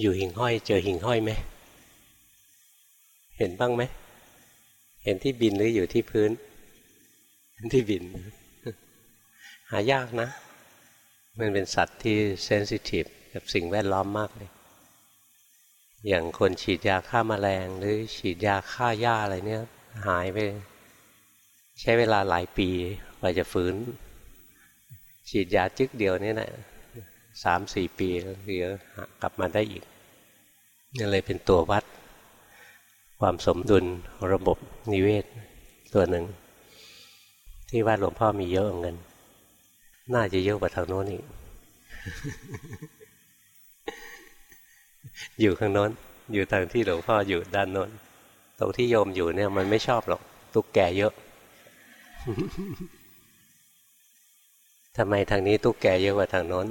อยู่หิ่งห้อย เจอหิ่งห้อยไหม เห็นบ้างไหม เห็นที่บินหรืออยู่ที่พื้น ที่บิน หายากนะ มันเป็นสัตว์ที่เซนซิทีฟกับสิ่งแวดล้อมมากเลย อย่างคนฉีดยาฆ่ามาแมลง หรือฉีดยาฆ่าหญ้าอะไรเนี่ย หายไป ใช้เวลาหลายปีกว่าจะฟื้น ฉีดยาจึกเดียวนี่แหละสามสี่ปีแล้วเดี๋ยวกลับมาได้อีก นี่เลยเป็นตัววัด ความสมดุลระบบนิเวศตัวหนึ่ง ที่วัดหลวงพ่อมีเยอะเงิน น่าจะเยอะกว่าทางโน้นอีกอยู่ข้างโน้น อยู่ทางที่หลวงพ่ออยู่ด้านโน้นตรงที่โยมอยู่เนี่ยมันไม่ชอบหรอกตุ๊กแกเยอะทำไมทางนี้ตุ๊กแกเยอะกว่าทางโน้น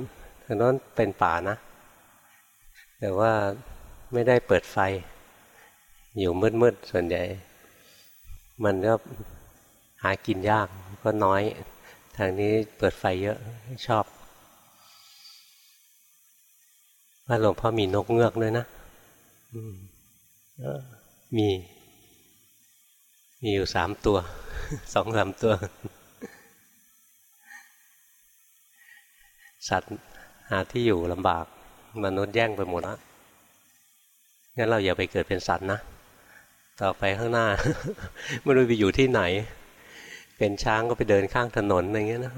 ทางโน้นเป็นป่านะ แต่ว่า ไม่ได้เปิดไฟ อยู่มืดๆส่วนใหญ่ มันก็หากินยากก็น้อย ทางนี้เปิดไฟเยอะชอบว่าหลวงพ่อมีนกเงือกด้วยนะมี มีอยู่สามตัว สองสามตัว สัตว์หาที่อยู่ลำบาก มนุษย์แย่งไปหมดแล้ว งั้นเราอย่าไปเกิดเป็นสัตว์นะ ต่อไปข้างหน้าไม่รู้ไปอยู่ที่ไหน เป็นช้างก็ไปเดินข้างถนนอะไรเงี้ยนะ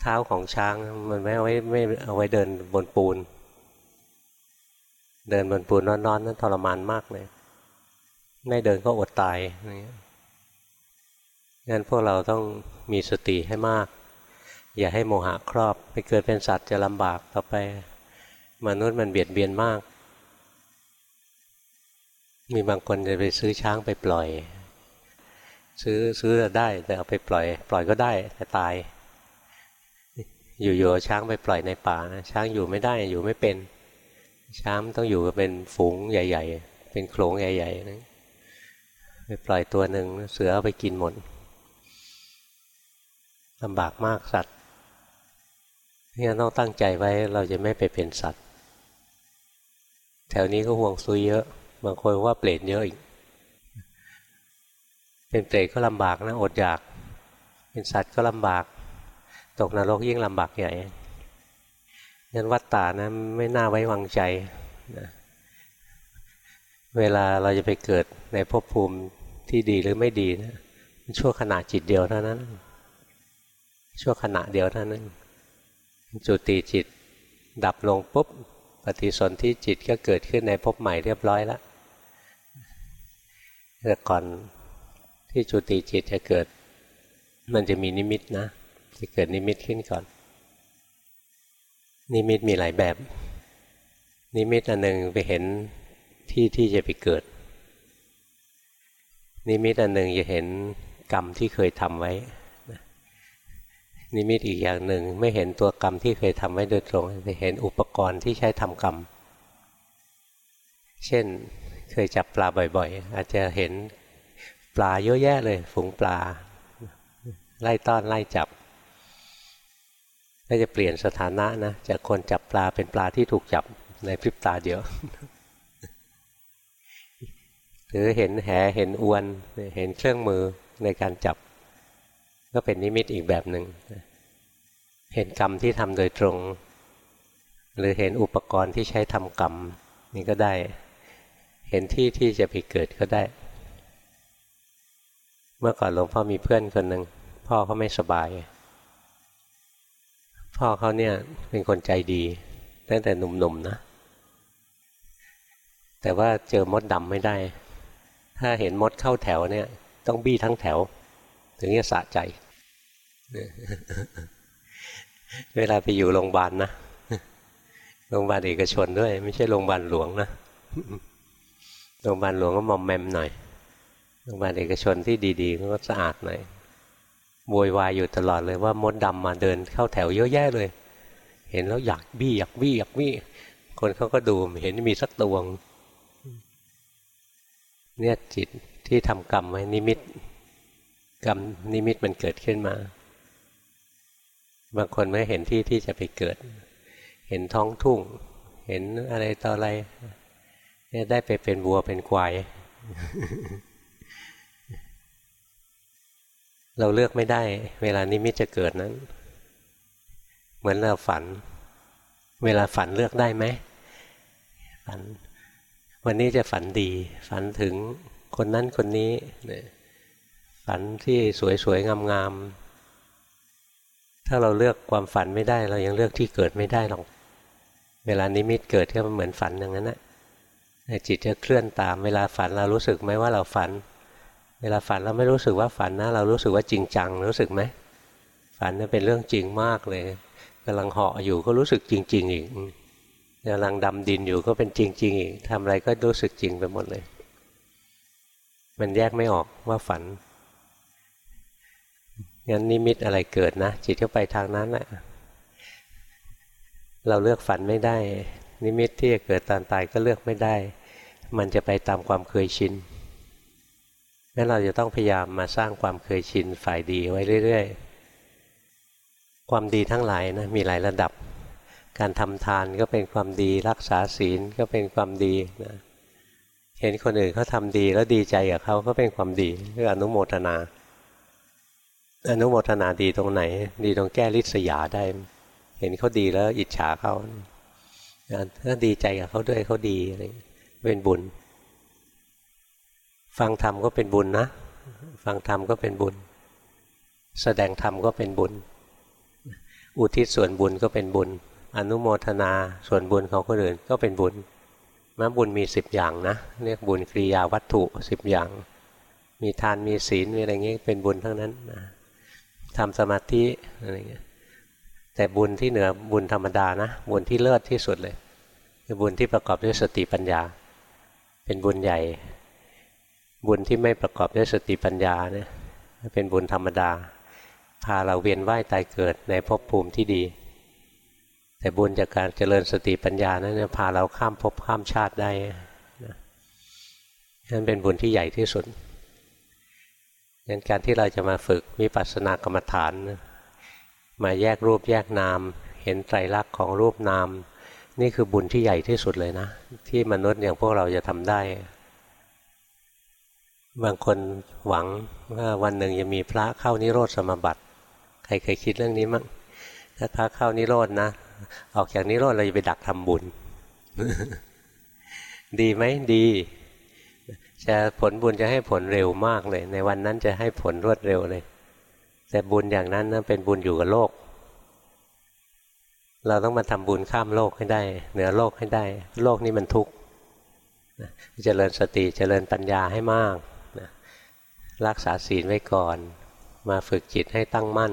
เท้าของช้างมันไม่เอาไว้ไม่เอาไว้เดินบนปูน เดินบนปูนนอนๆนั้นทรมานมากเลย ไม่เดินก็อดตายอย่างเงี้ยงั้นพวกเราต้องมีสติให้มาก อย่าให้โมหะครอบ ไปเกิดเป็นสัตว์จะลำบากต่อไป มนุษย์มันเบียดเบียนมาก มีบางคนจะไปซื้อช้างไปปล่อย ซื้อซื้อได้แต่เอาไปปล่อย ปล่อยก็ได้แต่ตาย อยู่ๆช้างไปปล่อยในป่านะช้างอยู่ไม่ได้อยู่ไม่เป็น ช้างต้องอยู่เป็นฝูงใหญ่ ๆ เป็นโขลงใหญ่ๆนะไปปล่อยตัวหนึ่งเสือเอาไปกินหมดลำบากมากสัตว์นี่ต้องตั้งใจไว้เราจะไม่ไปเป็นสัตว์ แถวนี้ก็ห่วงซุยเยอะ บางคนว่าเปรตเยอะอีก เป็นเปรตก็ลำบากนะอดอยาก เป็นสัตว์ก็ลำบาก ตกนรกยิ่งลำบากใหญ่งั้นวัตตานะไม่น่าไว้วางใจนะเวลาเราจะไปเกิดในภพภูมิที่ดีหรือไม่ดีนะชั่วขณะจิตเดียวเท่านั้น ชั่วขณะเดียวเท่านั้น จุติจิตดับลงปุ๊บ ปฏิสนธิจิตก็เกิดขึ้นในภพใหม่เรียบร้อยแล้วแต่ก่อนที่จุติจิตจะเกิด มันจะมีนิมิตนะ จะเกิดนิมิตขึ้นก่อน นิมิตมีหลายแบบ นิมิตอันหนึ่งไปเห็นที่ที่จะไปเกิด นิมิตอันหนึ่งจะเห็นกรรมที่เคยทำไว้ นิมิตอีกอย่างหนึ่ง ไม่เห็นตัวกรรมที่เคยทำไว้โดยตรงแต่เห็นอุปกรณ์ที่ใช้ทำกรรม เช่นเคยจับปลาบ่อย ๆ อาจจะเห็นปลาเยอะแยะเลย ฝูงปลา ไล่ต้อนไล่จับก็จะเปลี่ยนสถานะนะจากคนจับปลาเป็นปลาที่ถูกจับในพริบตาเดียวหรือเห็นแหเห็นอวนเห็นเครื่องมือในการจับ ก็เป็นนิมิตอีกแบบหนึ่งเห็นกรรมที่ทำโดยตรง หรือเห็นอุปกรณ์ที่ใช้ทำกรรมนี่ก็ได้ เห็นที่ที่จะไปเกิดก็ได้ เมื่อก่อนหลวงพ่อมีเพื่อนคนหนึ่งพ่อเขาไม่สบาย พ่อเขาเนี่ยเป็นคนใจดี ตั้งแต่หนุ่มๆนนะแต่ว่าเจอมดดำไม่ได้ ถ้าเห็นมดเข้าแถวเนี่ย ต้องบี้ทั้งแถว ถึงจะสะใจ เวลาไปอยู่โรงพยาบาลนะโรงพยาบาลเอกชนด้วย ไม่ใช่โรงพยาบาลหลวงนะโรงพยาบาลหลวงก็มอมแมมหน่อยโรงพยาบาลเอกชนที่ดีๆก็สะอาดหน่อยโวยวายอยู่ตลอดเลยว่ามดดำมาเดินเข้าแถวเยอะแยะเลย เห็นแล้วอยากบี้อยากบี้อยากบี้คนเขาก็ดูเห็นมีสักตวง เนี่ยจิตที่ทำกรรมไว้นิมิต กรรมนิมิตมันเกิดขึ้นมา บางคนไม่เห็นที่ที่จะไปเกิด เห็นท้องทุ่ง เห็นอะไรต่ออะไรเนี่ยได้ไปเป็นวัวเป็นควาย เราเลือกไม่ได้ เวลานิมิตจะเกิดนั้น เหมือนเราฝัน เวลาฝันเลือกได้ไหมฝัน วันนี้จะฝันดี ฝันถึงคนนั้นคนนี้ ฝันที่สวยๆ งามๆ ถ้าเราเลือกความฝันไม่ได้ เรายังเลือกที่เกิดไม่ได้หรอก เวลานิมิตเกิดก็เหมือนฝันอย่างนั้นแหละจิตจะเคลื่อนตาม เวลาฝันเรารู้สึกไหมว่าเราฝัน เวลาฝันเราไม่รู้สึกว่าฝันนะ เรารู้สึกว่าจริงจัง รู้สึกไหม ฝันนี่เป็นเรื่องจริงมากเลยกำลังเหาะอยู่ก็รู้สึกจริง ๆ อีกกำลังดำดินอยู่ก็เป็นจริง ๆ อีกทำอะไรก็รู้สึกจริงไปหมดเลย มันแยกไม่ออกว่าฝัน งั้นนิมิตอะไรเกิดนะจิตก็ไปทางนั้นแหละเราเลือกฝันไม่ได้ นิมิตที่จะเกิดตอนตายก็เลือกไม่ได้ มันจะไปตามความเคยชินงั้นเราจะต้องพยายามมาสร้างความเคยชินฝ่ายดีไว้เรื่อย ๆ ความดีทั้งหลายนะมีหลายระดับ การทำทานก็เป็นความดีรักษาศีลก็เป็นความดีนะเห็นคนอื่นเขาทำดีแล้วดีใจกับเขาก็เป็นความดีเรื่องอนุโมทนา อนุโมทนาดีตรงไหน ดีตรงแก้ริษยาได้ เห็นเขาดีแล้วอิจฉาเขาถ้าดีใจกับเขาด้วยเขาดีอะไรเป็นบุญ ฟังธรรมก็เป็นบุญนะ ฟังธรรมก็เป็นบุญ แสดงธรรมก็เป็นบุญ อุทิศส่วนบุญก็เป็นบุญ อนุโมทนาส่วนบุญของคนอื่นก็เป็นบุญมาบุญมีสิบอย่างนะ เรียกบุญกริยาวัตถุสิบอย่าง มีทานมีศีลมีอะไรเงี้ยเป็นบุญทั้งนั้นนะ ทำสมาธิอะไรเงี้ยแต่บุญที่เหนือบุญธรรมดานะบุญที่เลิศที่สุดเลย คือบุญที่ประกอบด้วยสติปัญญา เป็นบุญใหญ่ บุญที่ไม่ประกอบด้วยสติปัญญาเนี่ยเป็นบุญธรรมดา พาเราเวียนว่ายตายเกิดในภพภูมิที่ดี แต่บุญจากการเจริญสติปัญญานั้นเนี่ยพาเราข้ามภพข้ามชาติได้นั่นเป็นบุญที่ใหญ่ที่สุด งั้นการที่เราจะมาฝึกมีปัสสนากรรมฐาน มาแยกรูปแยกนาม เห็นไตรลักษณ์ของรูปนาม นี่คือบุญที่ใหญ่ที่สุดเลยนะ ที่มนุษย์อย่างพวกเราจะทำได้ บางคนหวังว่าวันหนึ่งจะมีพระเข้านิโรธสมบัติ ใครเคยคิดเรื่องนี้มั้งถ้าพระเข้านิโรธนะ ออกจากนิโรธเราจะไปดักทำบุญ ดีไหมดี จะผลบุญจะให้ผลเร็วมากเลย ในวันนั้นจะให้ผลรวดเร็วเลย แต่บุญอย่างนั้นนะเป็นบุญอยู่กับโลก เราต้องมาทำบุญข้ามโลกให้ได้ เหนือโลกให้ได้ โลกนี้มันทุกข์เจริญสติเจริญปัญญาให้มากรักษาศีลไว้ก่อน มาฝึกจิตให้ตั้งมั่น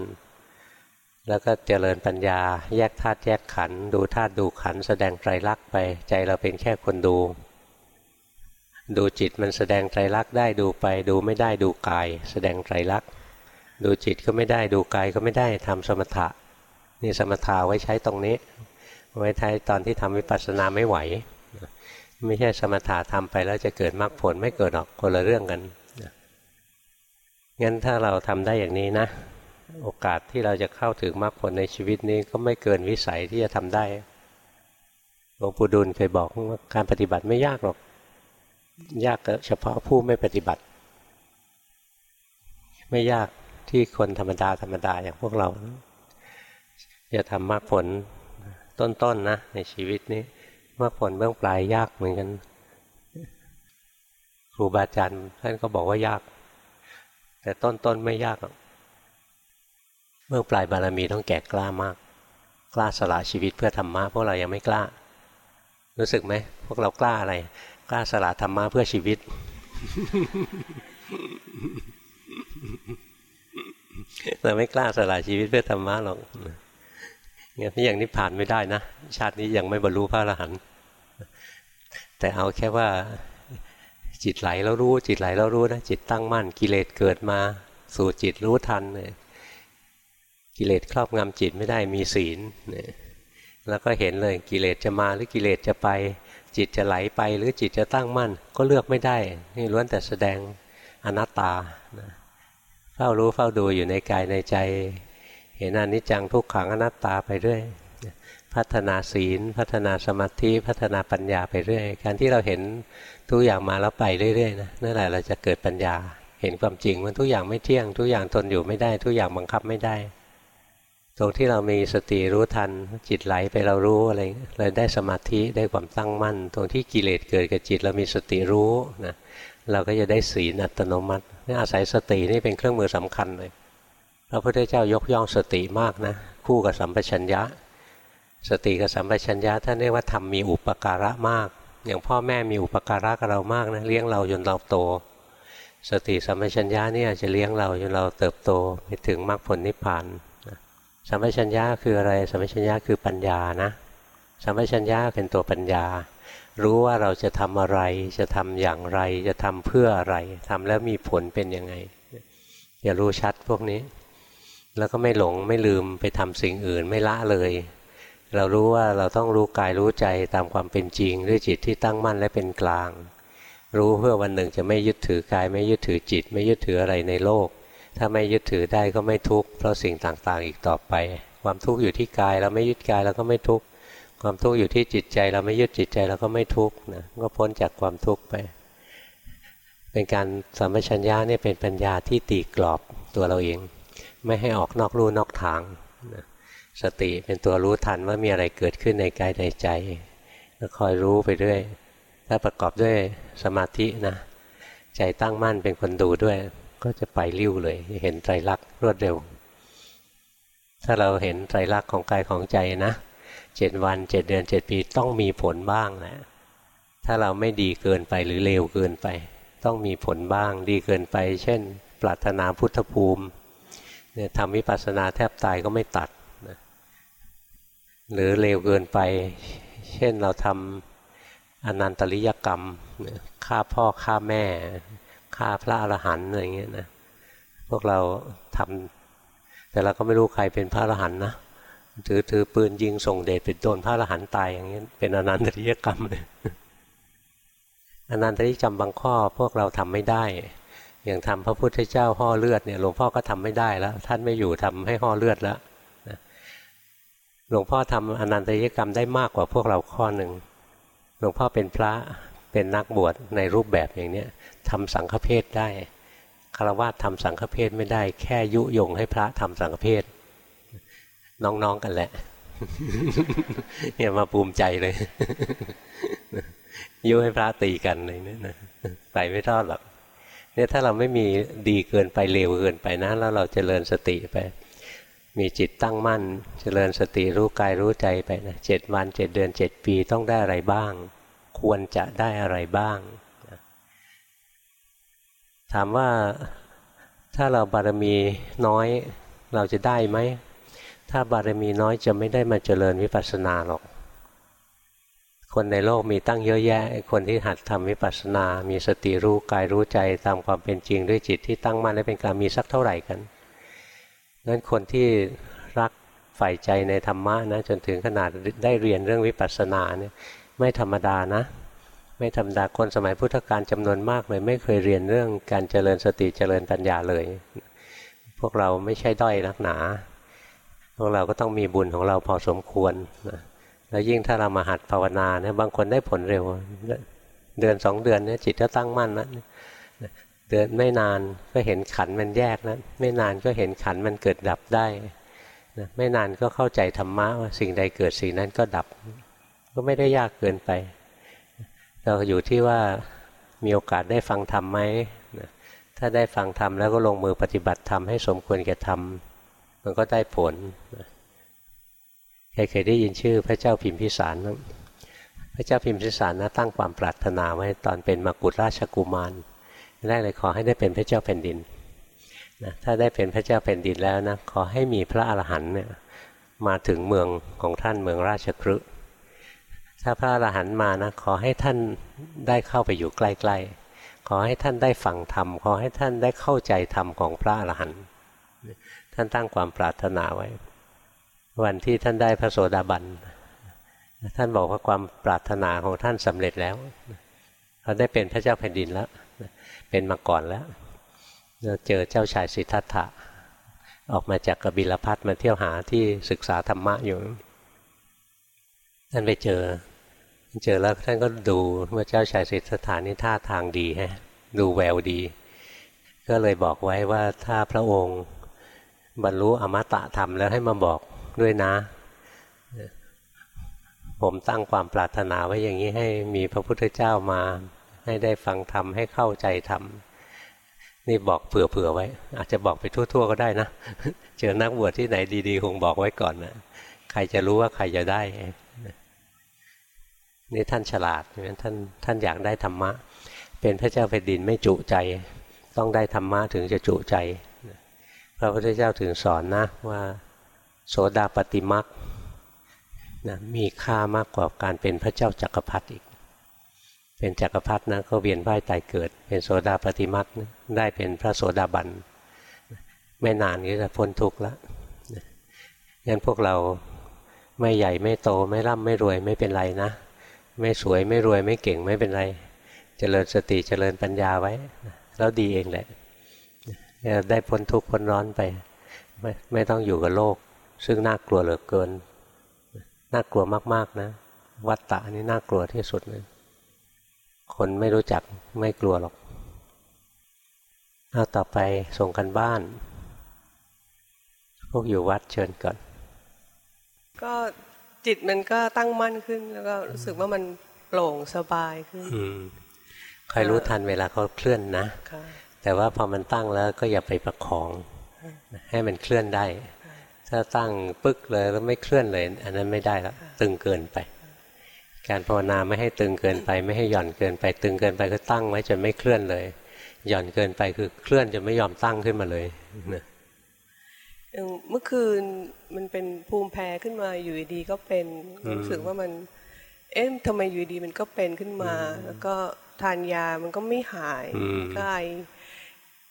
แล้วก็เจริญปัญญา แยกธาตุแยกขันธ์ดูธาตุดูขันธ์แสดงไตรลักษณ์ไป ใจเราเป็นแค่คนดู ดูจิตมันแสดงไตรลักษณ์ได้ดูไป ดูไม่ได้ดูกาย แสดงไตรลักษณ์ดูจิตก็ไม่ได้ดูกายก็ไม่ได้ทำสมถะนี่สมถะไว้ใช้ตรงนี้ ไว้ใช้ตอนที่ทำวิปัสสนาไม่ไหว ไม่ใช่สมถะทำไปแล้วจะเกิดมรรคผลไม่เกิดหรอกคนละเรื่องกันงั้นถ้าเราทำได้อย่างนี้นะ โอกาสที่เราจะเข้าถึงมรรคผลในชีวิตนี้ก็ไม่เกินวิสัยที่จะทำได้หลวงปู่ดูลเคยบอกว่าการปฏิบัติไม่ยากหรอก ยากเฉพาะผู้ไม่ปฏิบัติ ไม่ยากที่คนธรรมดาธรรมดาอย่างพวกเราจะทำมรรคผลต้นๆนนะในชีวิตนี้มรรคผลเบื้องปลายยากเหมือนกันครูบาอาจารย์ท่านก็บอกว่ายาก แต่ต้นๆไม่ยากหรอกเบื้องปลายบารมีต้องแก่กล้ามาก กล้าสละชีวิตเพื่อธรรมะพวกเรายังไม่กล้า รู้สึกไหมพวกเรากล้าอะไร กล้าสละธรรมะเพื่อชีวิต เราไม่กล้าสละชีวิตเพื่อธรรมะหรอกงั้นอย่างนี้ผ่านไม่ได้นะ ชาตินี้ยังไม่บรรลุพระอรหันต์แต่เอาแค่ว่าจิตไหลแล้วรู้ จิตไหลแล้วรู้นะจิตตั้งมั่น กิเลสเกิดมา สู่จิตรู้ทันเลยกิเลสครอบงำจิตไม่ได้มีศีลแล้วก็เห็นเลยกิเลสจะมาหรือกิเลสจะไป จิตจะไหลไปหรือจิตจะตั้งมั่น ก็เลือกไม่ได้ นี่ล้วนแต่แสดงอนัตตาเฝ้ารู้เฝ้าดูอยู่ในกายในใจ เห็นอนิจจังทุกขังอนัตตาไปเรื่อยพัฒนาศีล พัฒนาสมาธิพัฒนาปัญญาไปเรื่อย การที่เราเห็นทุกอย่างมาแล้วไปเรื่อยๆนะนั่นแหละเราจะเกิดปัญญา เห็นความจริงว่าทุกอย่างไม่เที่ยง ทุกอย่างทนอยู่ไม่ได้ ทุกอย่างบังคับไม่ได้ ตรงที่เรามีสติรู้ทันจิตไหลไปเรารู้อะไรเราได้สมาธิได้ความตั้งมั่น ตรงที่กิเลสเกิดกับจิตเรามีสติรู้นะเราก็จะได้ศีลอัตโนมัตินี่อาศัยสตินี่เป็นเครื่องมือสำคัญเลยพระพุทธเจ้ายกย่องสติมากนะคู่กับสัมปชัญญะ สติกับสัมปชัญญะท่านเรียกว่าทำมีอุปการะมาก อย่างพ่อแม่มีอุปการะกับเรามากนะเลี้ยงเราจนเราโต สติสัมปชัญญะเนี่ยจะเลี้ยงเราจนเราเติบโตไปถึงมรรคผลนิพพาน สัมปชัญญะคืออะไรสัมปชัญญะคือปัญญานะสัมปชัญญะเป็นตัวปัญญา รู้ว่าเราจะทำอะไร จะทำอย่างไร จะทำเพื่ออะไรทำแล้วมีผลเป็นยังไง อย่ารู้ชัดพวกนี้ แล้วก็ไม่หลงไม่ลืมไปทำสิ่งอื่นไม่ละเลย เรารู้ว่าเราต้องรู้กายรู้ใจตามความเป็นจริง ด้วยจิตที่ตั้งมั่นและเป็นกลาง รู้เพื่อวันหนึ่งจะไม่ยึดถือกาย ไม่ยึดถือจิต ไม่ยึดถืออะไรในโลก ถ้าไม่ยึดถือได้ก็ไม่ทุกข์เพราะสิ่งต่างๆ อีกต่อไป ความทุกข์อยู่ที่กายเราไม่ยึดกายเราก็ไม่ทุกข์ความทุกข์อยู่ที่จิตใจเราไม่ยึดจิตใจเราก็ไม่ทุกข์นะก็พ้นจากความทุกข์ไป เป็นการสัมปชัญญะนี่เป็นปัญญาที่ตีกรอบตัวเราเอง ไม่ให้ออกนอกรูนอกทางสติเป็นตัวรู้ทันว่ามีอะไรเกิดขึ้นในกายในใจก็คอยรู้ไปเรื่อยถ้าประกอบด้วยสมาธินะใจตั้งมั่นเป็นคนดูด้วย ก็จะไปริ้วเลย เห็นไตรลักษณ์รวดเร็ว ถ้าเราเห็นไตรลักษณ์ของกายของใจนะเจ็ดวันเจ็ดเดือนเจ็ดปีต้องมีผลบ้างแหละถ้าเราไม่ดีเกินไปหรือเลวเกินไป ต้องมีผลบ้างดีเกินไป เช่น ปรารถนาพุทธภูมิเนี่ยทำวิปัสสนาแทบตายก็ไม่ตัดนะหรือเร็วเกินไป เช่นเราทำอนันตริยกรรมฆ่าพ่อฆ่าแม่ ฆ่าพระอรหันต์อะไรเงี้ยนะพวกเราทำแต่เราก็ไม่รู้ใครเป็นพระอรหันต์นะถือถือปืนยิงส่งเดชเป็นโดนพระอรหันต์ตายอย่างเงี้ยเป็นอนันตริยกรรมเลยอนันตริยกรรมบางข้อพวกเราทำไม่ได้ อย่างทำพระพุทธเจ้าห่อเลือดเนี่ยหลวงพ่อก็ทำไม่ได้แล้ว ท่านไม่อยู่ทำให้ห่อเลือดแล้วหลวงพ่อทำอนันตริยกรรมได้มากกว่าพวกเราข้อหนึ่งหลวงพ่อเป็นพระเป็นนักบวชในรูปแบบอย่างเนี้ย ทำสังฆเพศได้คารวะทำสังฆเพศไม่ได้ แค่ยุยงให้พระทำสังฆเพศน้องๆกันแหละเนี่ยมาภูมิใจเลยยุให้พระตีกันเลยนี่ยไปไม่ทอดหรอกเนี่ยถ้าเราไม่มีดีเกินไปเร็วเกินไปนะแล้วเราจเจริญสติไป มีจิตตั้งมั่นเจริญสติรู้กายรู้ใจไปนะเจ็ดวันเจ็ดเดือนเจ็ดปีต้องได้อะไรบ้าง ควรจะได้อะไรบ้าง ถามว่าถ้าเราบารมีน้อยเราจะได้ไหม ถ้าบารมีน้อยจะไม่ได้มาเจริญวิปัสสนาหรอก คนในโลกมีตั้งเยอะแยะ คนที่หัดทำวิปัสสนา มีสติรู้กายรู้ใจตามความเป็นจริงด้วยจิตที่ตั้งมั่นและเป็นกลางมีสักเท่าไหร่กันนั้นคนที่รักใฝ่ใจในธรรมะนะจนถึงขนาดได้เรียนเรื่องวิปัสสนาเนี่ยไม่ธรรมดานะ ไม่ธรรมดาคนสมัยพุทธกาลจำนวนมากเลย ไม่เคยเรียนเรื่องการเจริญสติเจริญปัญญาเลย พวกเราไม่ใช่ด้อยนักหนา พวกเราก็ต้องมีบุญของเราพอสมควรนะแล้วยิ่งถ้าเรามาหัดภาวนาเนี่ยบางคนได้ผลเร็ว เดือนสองเดือนเนี่ยจิตก็ตั้งมั่นแล้วเดือนไม่นานก็เห็นขันมันแยกแล้วไม่นานก็เห็นขันมันเกิดดับได้นะไม่นานก็เข้าใจธรรมะว่าสิ่งใดเกิดสิ่งนั้นก็ดับ ก็ไม่ได้ยากเกินไป เราอยู่ที่ว่ามีโอกาสได้ฟังธรรมไหมถ้าได้ฟังธรรมแล้วก็ลงมือปฏิบัติธรรมให้สมควรแก่ธรรมมันก็ได้ผลใครเคยได้ยินชื่อพระเจ้าพิมพิสารนะพระเจ้าพิมพิสารนะตั้งความปรารถนาไว้ตอนเป็นมกุฎราชกุมาร แรกเลยขอให้ได้เป็นพระเจ้าแผ่นดินนะถ้าได้เป็นพระเจ้าแผ่นดินแล้วนะขอให้มีพระอรหันต์เนี่ยมาถึงเมืองของท่านเมืองราชคฤห์ ถ้าพระอรหันต์มานะขอให้ท่านได้เข้าไปอยู่ใกล้ๆ ขอให้ท่านได้ฟังธรรม ขอให้ท่านได้เข้าใจธรรมของพระอรหันต์ท่านตั้งความปรารถนาไว้ วันที่ท่านได้พระโสดาบันท่านบอกว่าความปรารถนาของท่านสำเร็จแล้วเขาได้เป็นพระเจ้าแผ่นดินแล้ว เป็นมาก่อนแล้วเราเจอเจ้าชายสิทธัตถะออกมาจากกบิลพัทมาเที่ยวหาที่ศึกษาธรรมะอยู่ท่านไปเจอ เจอแล้วท่านก็ดูว่าเจ้าชายสิทธัตถานี่ท่าทางดีฮะดูแววดี ก็เลยบอกไว้ว่าถ้าพระองค์บรรลุอมตะธรรมแล้วให้มาบอกด้วยนะ ผมตั้งความปรารถนาไว้อย่างนี้ให้มีพระพุทธเจ้ามา ให้ได้ฟังธรรมให้เข้าใจธรรมนี่บอกเผื่อๆไว้ อาจจะบอกไปทั่ว ๆ ก็ได้นะ เจอนักบวชที่ไหนดี ๆ คงบอกไว้ก่อนนะใครจะรู้ว่าใครจะได้ นี่ท่านฉลาดท่านท่านอยากได้ธรรมะ เป็นพระเจ้าแผ่นดินไม่จุใจ ต้องได้ธรรมะถึงจะจุใจ พระพุทธเจ้าถึงสอนนะว่าโสดาปฏิมักนะมีค่ามากกว่าการเป็นพระเจ้าจักรพรรดิอีก เป็นจักรพรรดินะก็เวียนว่ายตายเกิด เป็นโสดาปฏิมักนะได้เป็นพระโสดาบัน ไม่นานก็จะพ้นทุกข์ล้วงั้นพวกเราไม่ใหญ่ไม่โตไม่ร่ำไม่รวยไม่เป็นไรนะ ไม่สวยไม่รวยไม่เก่งไม่เป็นไรเจริญสติเจริญปัญญาไว้ แล้วดีเองแหละจะได้พ้นทุกข์พ้นร้อนไป ไม่ไม่ต้องอยู่กับโลก ซึ่งน่ากลัวเหลือเกิน น่ากลัวมาก ๆนะ วัฏฏะนี่น่ากลัวที่สุดเลยคนไม่รู้จักไม่กลัวหรอกเอาต่อไปส่งกันบ้าน พวกอยู่วัดเชิญก่อน ก็ จิตมันก็ตั้งมั่นขึ้น แล้วก็รู้สึกว่ามันโปร่งสบายขึ้นอืมคอยรู้ทันเวลาเขาเคลื่อนนะค่ะแต่ว่าพอมันตั้งแล้วก็อย่าไปประคอง ให้มันเคลื่อนได้ ถ้าตั้งปึ๊กเลยแล้วไม่เคลื่อนเลย อันนั้นไม่ได้แล้วตึงเกินไป การภาวนาไม่ให้ตึงเกินไป ไม่ให้หย่อนเกินไป ตึงเกินไปก็ตั้งไว้จนไม่เคลื่อนเลย หย่อนเกินไปคือเคลื่อนจนไม่ยอมตั้งขึ้นมาเลยนะ อย่างเมื่อคืนมันเป็นภูมิแพ้ขึ้นมาอยู่ดีๆก็เป็นรู้สึกว่ามัน เอ๊ะทำไมอยู่ดีมันก็เป็นขึ้นมา แล้วก็ทานยามันก็ไม่หายอืมก็ไอ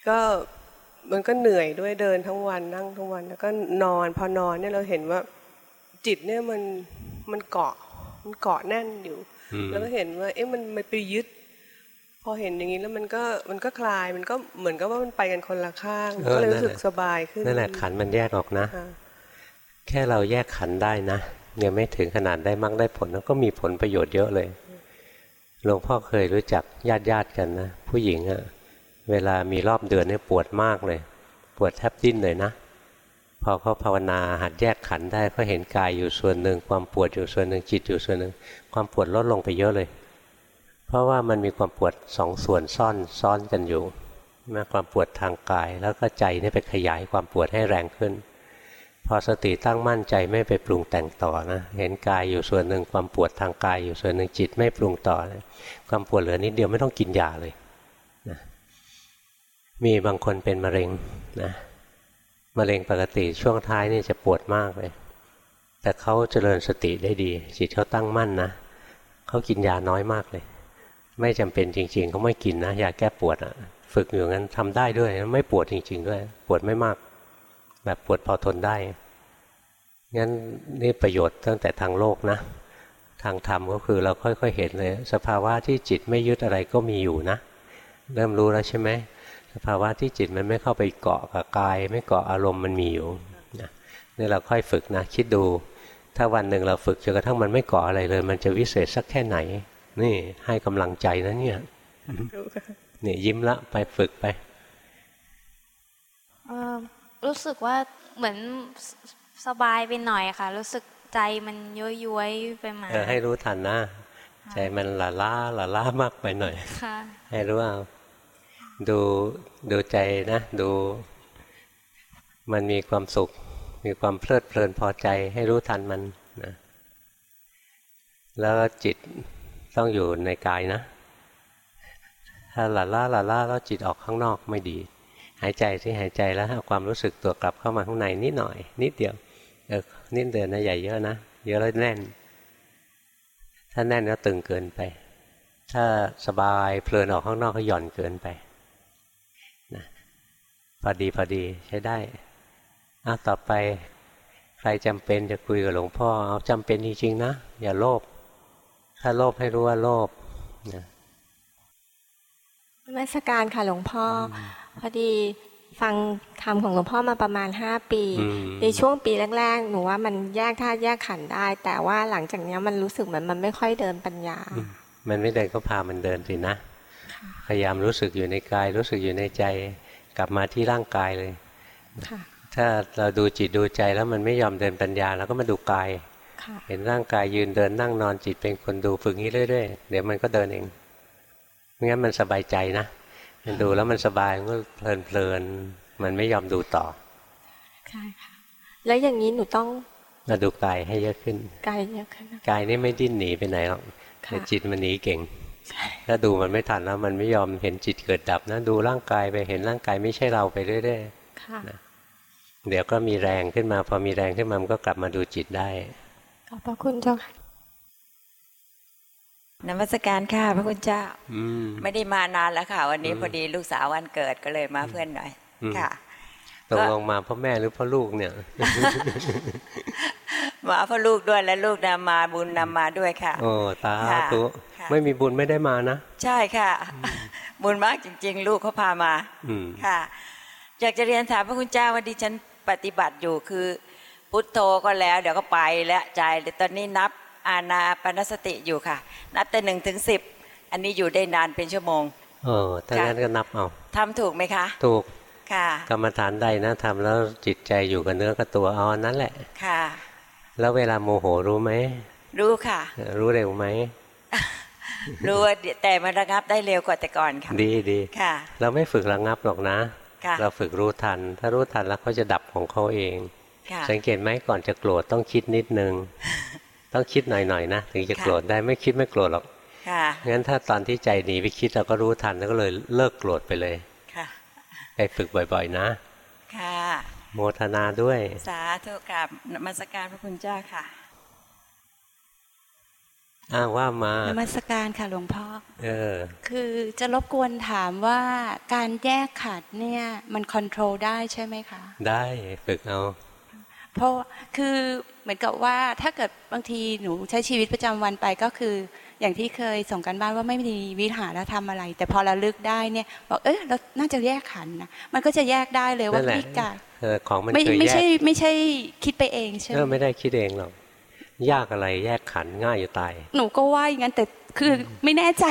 ก็มันก็เหนื่อยด้วยเดินทั้งวันนั่งทั้งวัน แล้วก็นอนพอนอนเนี่ยเราเห็นว่า จิตเนี่ยมันมันเกาะมันเกาะแน่นอยู่อืมแล้วก็เห็นว่า เอ๊ะมันมันไปยึด พอเห็นอย่างนี้แล้วมันก็มันก็คลายมันก็เหมือนกับว่ามันไปกันคนละข้างเออก็เลยนั่นรู้สึกแหละสบายขึ้นนั่นแหละขันธ์มันแยกออกนะค่ะแค่เราแยกขันธ์ได้นะยังไม่ถึงขนาดได้มั่งได้ผลแล้วก็มีผลประโยชน์เยอะเลยหลวงพ่อเคยรู้จักญาติญาติๆกันนะ ผู้หญิงอะเวลามีรอบเดือนเนี่ยปวดมากเลย ปวดแทบดิ้นเลยนะ พอเขาภาวนาหัดแยกขันธ์ได้ก็เห็นกายอยู่ส่วนหนึ่ง ความปวดอยู่ส่วนหนึ่งจิตอยู่ส่วนหนึ่ง ความปวดลดลงไปเยอะเลย เพราะว่ามันมีความปวดสองส่วนซ่อนซ้อนกันอยู่นะความปวดทางกาย แล้วก็ใจนี่ไปขยายความปวดให้แรงขึ้น พอสติตั้งมั่นใจไม่ไปปรุงแต่งต่อนะเห็นกายอยู่ส่วนหนึ่งความปวดทางกาย อยู่ส่วนหนึ่งจิตไม่ปรุงต่อนะความปวดเหลือนิดเดียวไม่ต้องกินยาเลยนะมีบางคนเป็นมะเร็งนะมะเร็งปกติช่วงท้ายนี่จะปวดมากเลย แต่เขาเจริญสติได้ดี จิตเขาตั้งมั่นนะเขากินยาน้อยมากเลย ไม่จำเป็นจริง ๆเขาไม่กินนะยาแก้ปวดอะฝึกอยู่งั้นทำได้ด้วย ไม่ปวดจริง ๆ ด้วย ปวดไม่มาก แบบปวดพอทนได้งั้นนี่ประโยชน์ตั้งแต่ทางโลกนะ ทางธรรมก็คือเราค่อยๆเห็นเลย สภาวะที่จิตไม่ยึดอะไรก็มีอยู่นะ เริ่มรู้แล้วใช่ไหมสภาวะที่จิตมันไม่เข้าไปเกาะกับกาย ไม่เกาะอารมณ์มันมีอยู่นี่เราค่อยฝึกนะ คิดดู ถ้าวันหนึ่งเราฝึกจนกระทั่งมันไม่เกาะอะไรเลย มันจะวิเศษสักแค่ไหน นี่ให้กำลังใจนะเนี่ยนี่ยิ้มละไปฝึกไปเอ่อรู้สึกว่าเหมือนสสบายไปหน่อยค่ะ รู้สึกใจมันย้อยย้วยๆไปมาเออให้รู้ทันนะใจมันละล่าละล่ามากไปหน่อยค่ะให้รู้ว่าดูดูใจนะ ดู มันมีความสุข มีความเพลิดเพลินพอใจ ให้รู้ทันมันนะแล้วจิต ต้องอยู่ในกายนะ ถ้าละล่าละล่าแล้วจิตออกข้างนอกไม่ดี หายใจที่หายใจแล้วเอาความรู้สึกตัวกลับเข้ามาข้างในนิดหน่อย นิดเดียวเออนิดเดียวนะใหญ่เยอะนะเยอะแล้วแน่น ถ้าแน่นก็ตึงเกินไป ถ้าสบายเพลินออกข้างนอกก็หย่อนเกินไปนะพอดีพอดีใช้ได้อ้าต่อไปใครจำเป็นจะคุยกับหลวงพ่อเอาจำเป็นจริงๆนะ อย่าโลภ ถ้าโลภให้รู้ว่าโลภนะนมัสการค่ะหลวงพ่ออพอดีฟังธรรมของหลวงพ่อมาประมาณห้าปีอืมในช่วงปีแรกๆ หนูว่ามันแยกธาตุแยกขันธ์ได้ แต่ว่าหลังจากเนี้ยมันรู้สึกเหมือนมันไม่ค่อยเดินปัญญา มันไม่เดินก็พามันเดินสินะ พยายามรู้สึกอยู่ในกาย รู้สึกอยู่ในใจ กลับมาที่ร่างกายเลยค่ะถ้าเราดูจิตดูใจแล้วมันไม่ยอมเดินปัญญาเราก็มาดูกายค่ะ เห็นร่างกายยืนเดินนั่งนอนจิตเป็นคนดูฝึกงี้เรื่อยๆ เดี๋ยวมันก็เดินเองไม่งั้นมันสบายใจนะมันดูแล้วมันสบายมันก็เพลินๆมันไม่ยอมดูต่อใช่ค่ะแล้วอย่างนี้หนูต้องมาดูกายให้เยอะขึ้นกายเยอะขึ้นนะกายนี่ไม่ดิ้นหนีไปไหนหรอกค่ะแต่จิตมันหนีเก่งถ้าดูมันไม่ทันแล้วมันไม่ยอมเห็นจิตเกิดดับนะดูร่างกายไปเห็นร่างกายไม่ใช่เราไปเรื่อยค่ะๆเดี๋ยวก็มีแรงขึ้นมา พอมีแรงขึ้นมามันก็กลับมาดูจิตได้ ขอบพระคุณเจ้าค่ะนมัสการค่ะ พระคุณเจ้าอืมไม่ได้มานานแล้วค่ะ วันนี้อืมพอดีลูกสาววันเกิดก็เลยมาเพื่อนหน่อยอืมค่ะตกลงมาเพราะแม่หรือเพราะลูกเนี่ย มาเพราะลูกด้วยและลูกนำมาบุญนำมาด้วยค่ะ โอ้ตาค่ะตุค่ะไม่มีบุญไม่ได้มานะ ใช่ค่ะ บุญมากจริง ๆ ลูกเขาพามาอืมค่ะอยากจะเรียนถามพระคุณเจ้าว่าดิฉันปฏิบัติอยู่คือ พุทโธก็แล้ว เดี๋ยวก็ไปแล้วใจตอนนี้นับอาณาปณสติอยู่ค่ะ นับแต่หนึ่งถึงสิบอันนี้อยู่ได้นานเป็นชั่วโมงเออถ้าค่ะงั้นก็นับเอาทำถูกไหมคะ ถูกค่ะ กรรมฐานใดนะทำแล้วจิตใจอยู่กับเนื้อกับตัวเอาอันนั้นแหละค่ะ แล้วเวลาโมโหรู้ไหมรู้ค่ะเออรู้เร็วไหมรู้ว่าแต่มันระงับได้เร็วกว่าแต่ก่อนค่ะ ดีดีค่ะ เราไม่ฝึกระงับหรอกนะค่ะเราฝึกรู้ทัน ถ้ารู้ทันแล้วเขาจะดับของเขาเองค่ะ สังเกตไหมก่อนจะโกรธต้องคิดนิดนึง ต้องคิดหน่อยๆนะถึงจะค่ะโกรธได้ไม่คิดไม่โกรธหรอกค่ะงั้นถ้าตอนที่ใจหนีไปคิดเราก็รู้ทันแล้วก็เลยเลิกโกรธไปเลยค่ะไปฝึกบ่อยๆนะ ค่ะโมทนาด้วย สาธุกับนมัสการพระคุณเจ้าค่ะอ้างว่ามานมัสการค่ะหลวงพ่อเออ คือจะรบกวนถามว่าการแยกขัดเนี่ย มันคอนโทรลได้ใช่ไหมคะ ได้ฝึกเอา เพราะคือเหมือนกับว่าถ้าเกิดบางทีหนูใช้ชีวิตประจำวันไปก็คือ อย่างที่เคยส่งกันบ้านว่าไม่มีวิหารธรรมอะไร แต่พอเราลึกได้เนี่ยบอกเออเราน่าจะแยกขันธ์นะมันก็จะแยกได้เลยว่านั่นแหละพิการเออของมันไม่เคยไม่แยใช่กไม่ใช่คิดไปเองใช่ไหเอมอไม่ได้คิดเองหรอกยากอะไรแยกขันธ์ง่ายอยู่ตาย หนูก็ว่าอย่างนั้นแต่ คือไม่แน่ใจ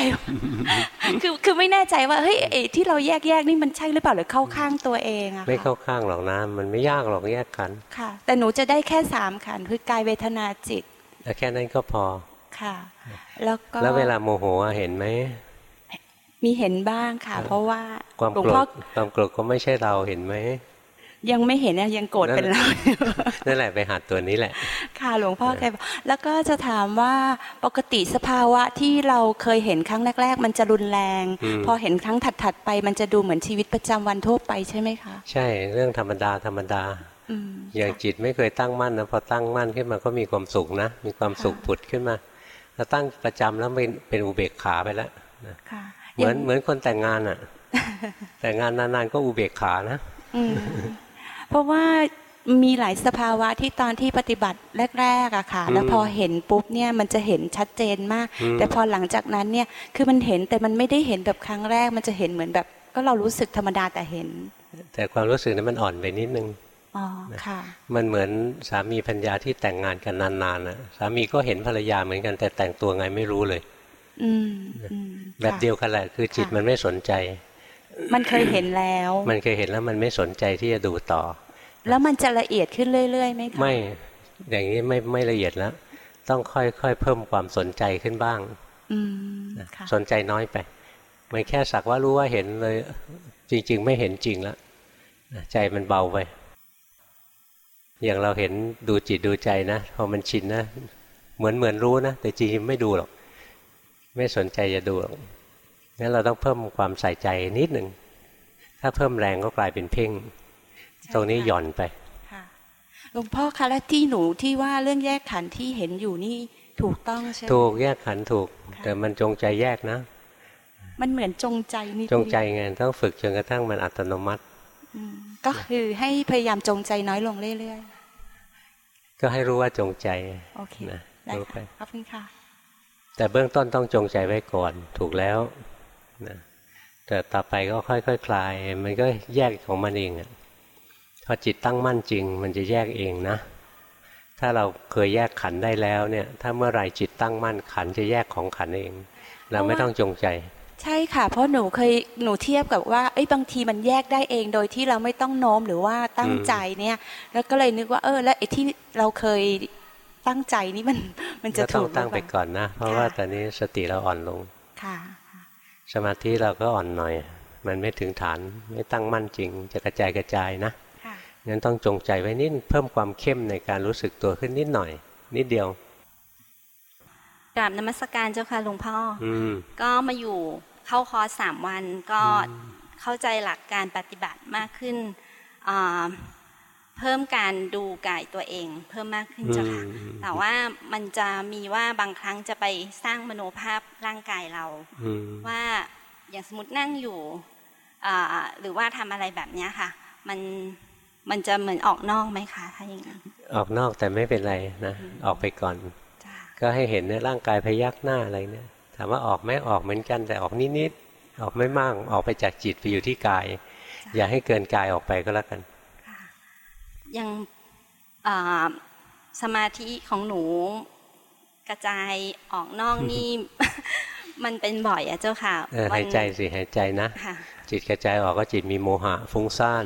คือคือไม่แน่ใจว่าเฮ้ยไอ้ที่เราแยกแยกนี่มันใช่หรือเปล่าหรือเข้าข้างตัวเองอะไม่ค่ะเข้าข้างหรอกนะมันไม่ยากหรอกแยกขันธ์ค่ะ แต่หนูจะได้แค่สามขันธ์คือกายเวทนาจิตแต่แค่นั้นก็พอค่ะ แล้วก็แล้วเวลาโมโหอะเห็นไหมมีเห็นบ้างค่ะ เพราะว่าความหลวงโกรพ่อธความโกรธก็ไม่ใช่เราเห็นไหม ยังไม่เห็นนะยังโกรธเป็นเรานั่นแหละไปหัดตัวนี้แหละ ค่ะหลวงพ่อแกบอกแล้วก็จะถามว่าปกติสภาวะที่เราเคยเห็นครั้งแรก ๆ มันจะรุนแรงอืมพอเห็นครั้งถัด ๆ ไป มันจะดูเหมือนชีวิตประจำวันทั่วไปใช่ไหมคะ ใช่เรื่องธรรมดาธรรมดาอืมอย่างจิตไม่เคยตั้งมั่นนะพอตั้งมั่นขึ้นมาก็มีความสุขนะ มีความสุขผุดขึ้นมาถ้าตั้งประจำแล้วเป็นเป็นอุเบกขาไปแล้วนะค่ะเหมือนย่างเหมือนคนแต่งงานอะ แต่งงานนานๆก็อุเบกขานะอืม เพราะว่ามีหลายสภาวะที่ตอนที่ปฏิบัติแรกๆอะค่ะ แล้วพอเห็นปุ๊บเนี่ยมันจะเห็นชัดเจนมากอืมแต่พอหลังจากนั้นเนี่ยคือมันเห็นแต่มันไม่ได้เห็นแบบครั้งแรก มันจะเห็นเหมือนแบบ ก็เรารู้สึกธรรมดาแต่เห็น แต่ความรู้สึกนั้นมันอ่อนไปนิดนึงอ๋อค่ะ มันเหมือนสามีพัญญาที่แต่งงานกันนานๆนะสามีก็เห็นภรรยาเหมือนกันแต่แต่งตัวไงไม่รู้เลยอืมอืมแบบค่ะเดียวกันแหละคือจิตค่ะมันไม่สนใจ มันเคยเห็นแล้ว มันเคยเห็นแล้วมันไม่สนใจที่จะดูต่อ แล้วมันจะละเอียดขึ้นเรื่อยๆไหมคะไม่อย่างนี้ไม่ไม่ละเอียดแล้ว ต้องค่อยๆเพิ่มความสนใจขึ้นบ้างอืมนะค่ะสนใจน้อยไปมันแค่สักว่ารู้ว่าเห็นเลย จริง ๆ ไม่เห็นจริงแล้วนะใจมันเบาไปอย่างเราเห็นดูจิตดูใจนะพอมันชินนะ เหมือนเหมือนรู้นะ แต่จริงๆไม่ดูหรอก ไม่สนใจจะดูหรอก งั้นเราต้องเพิ่มความใส่ใจนิดหนึ่ง ถ้าเพิ่มแรงก็กลายเป็นเพ่ง ตรงนี้หย่อนไปค่ะหลวงพ่อคะแล้วที่หนูที่ว่าเรื่องแยกขันธ์ที่เห็นอยู่นี่ถูกต้องใช่ไหมถูกแยกขันธ์ถูกค่ะแต่มันจงใจแยกนะ มันเหมือนจงใจนิดจงใจไงต้องฝึกจนกระทั่งมันอัตโนมัติอืมก็คือให้พยายามจงใจน้อยลงเรื่อยก็ให้รู้ว่าจงใจๆโอเคนะได้รู้ไปค่ะขอบคุณค่ะแต่เบื้องต้นต้องจงใจไว้ก่อนถูกแล้ว นะแต่ต่อไปก็ค่อยๆคคลาย มันก็แยกของมันเองอะพอจิตตั้งมั่นจริง มันจะแยกเองนะ ถ้าเราเคยแยกขันธ์ได้แล้วเนี่ย ถ้าเมื่อไหร่จิตตั้งมั่นขันธ์จะแยกของขันธ์เอง เราไม่ต้องจงใจ ใช่ค่ะ เพราะหนูเคยหนูเทียบกับว่าเอ้ยบางทีมันแยกได้เองโดยที่เราไม่ต้องโน้มหรือว่าตั้งใจเนี่ย แล้วก็เลยนึกว่าเออ แล้วไอ้ที่เราเคยตั้งใจนี่มันมันจะก็ต้ถูองกหรือตั้งไปเปล่าก่อนนะ เพราะค่ะว่าตอนนี้สติเราอ่อนลงค่ะ สมาธิเราก็อ่อนหน่อย มันไม่ถึงฐานไม่ตั้งมั่นจริง จะกระจายกระจายนะค่ะงั้นต้องจงใจไว้นิดเพิ่มความเข้มในการรู้สึกตัวขึ้นนิดหน่อย นิดเดียวกราบนมัสการเจ้าค่ะหลวงพ่อออืมก็มาอยู่เข้าคอร์สสามวันก็เข้าใจหลักการปฏิบัติมากขึ้นอ่า เพิ่มการดูกายตัวเอง เพิ่มมากขึ้นเจ้าค่ะอืมแต่ว่ามันจะมีว่าบางครั้งจะไปสร้างมโนภาพร่างกายเราอืมว่าอย่างสมมตินั่งอยู่อ่าหรือว่าทำอะไรแบบเนี้ยค่ะ มันมันจะเหมือนออกนอกไหมคะถ้าอย่างนั้นออกนอกแต่ไม่เป็นไรนะออกไปก่อนจ้ะก็ให้เห็นเนี่ยร่างกายพยักหน้าอะไรเนี่ยถามว่าออกไหมออกเหมือนกันแต่ออกนิดๆออกไม่มากออกไปจากจิตไปอยู่ที่กาย อย่าให้เกินกายออกไปก็แล้วกัน ยังอ่าสมาธิของหนูกระจายออกนอกนี่มันเป็นบ่อยอะเจ้าค่ะเออมันหายใจสิหายใจนะค่ะจิตกระจายออกก็จิตมีโมหะฟุ้งซ่าน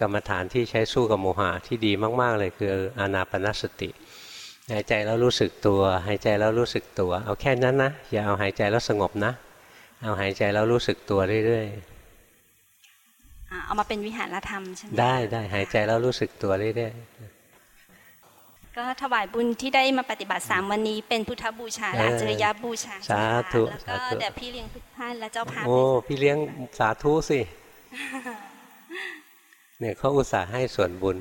กรรมฐานที่ใช้สู้กับโมหะที่ดีมาก ๆ เลยคืออานาปนสติหายใจแล้วรู้สึกตัว หายใจแล้วรู้สึกตัว เอาแค่นั้นนะ อย่าเอาหายใจแล้วสงบนะ เอาหายใจแล้วรู้สึกตัวเรื่อยอ่า เอามาเป็นวิหารธรรมใช่ไหมๆได้ได้หายใจแล้วรู้สึกตัวเรื่อยก็ถวายบุญที่ได้มาปฏิบัติสามวันนี้เป็นพุทธบูชาและเออจริยบูชาสาธุแล้วก็สาธุเดี๋ยวพี่เลี้ยงทุกท่านและเจ้าภาพๆโอ้ด้วยพี่เลี้ยงสาธุสิเนี่ยเขาอุตส่าห์ให้ส่วนบุญ